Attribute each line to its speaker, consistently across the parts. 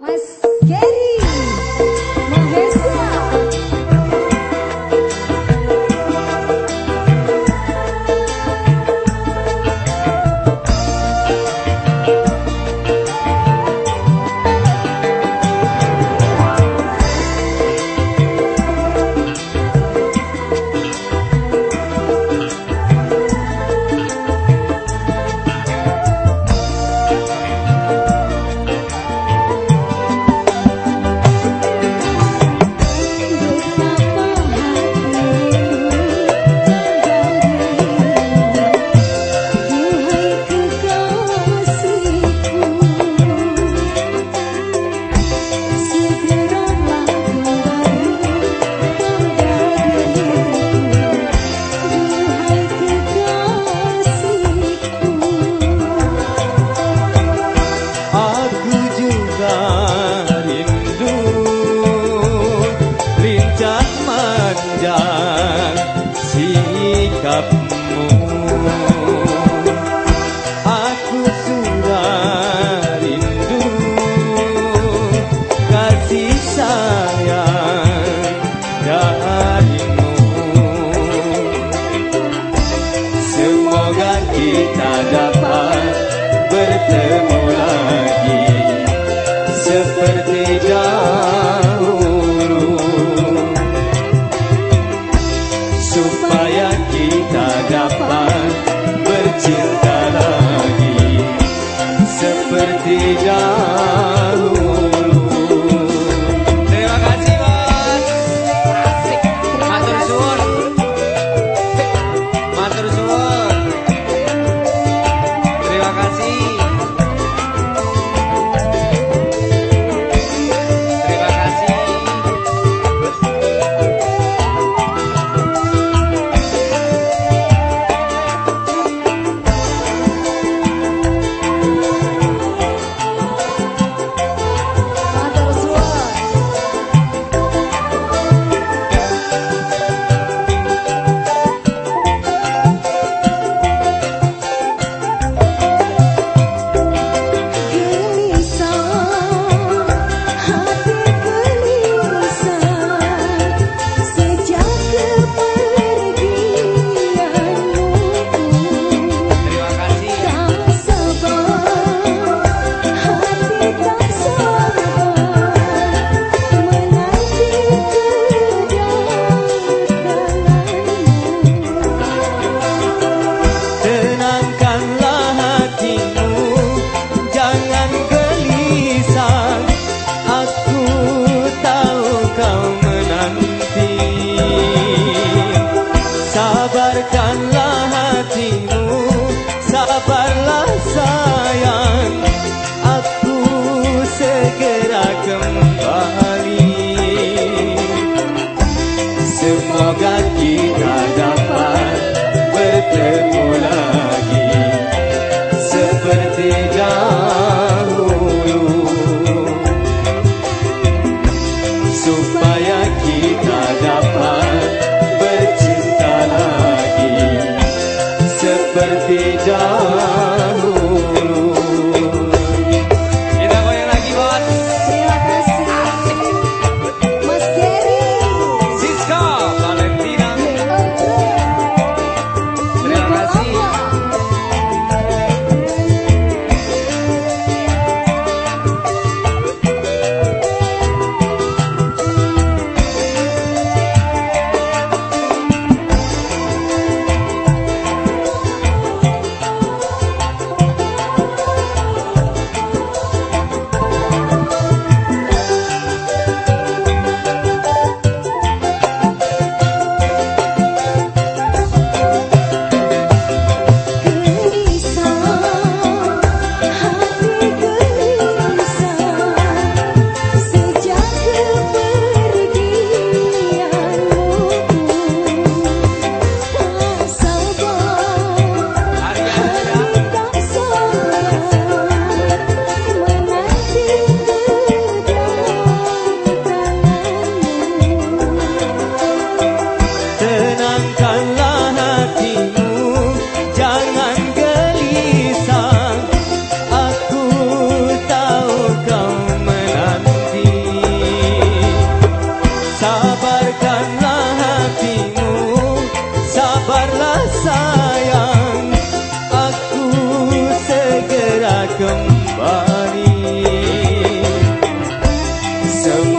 Speaker 1: Mas, querido.
Speaker 2: saja sikapmu. Aku sudah rindu kasih sayang darimu. Semoga kita dapat bertemu. से जा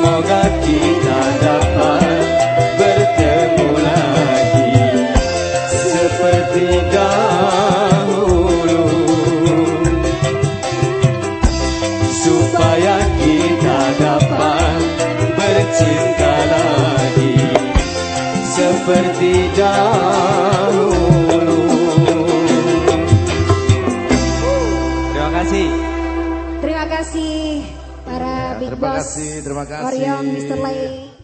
Speaker 2: logo aqui.
Speaker 3: Kasih ya, terima Boss kasih. Orion, Mr.
Speaker 1: Lay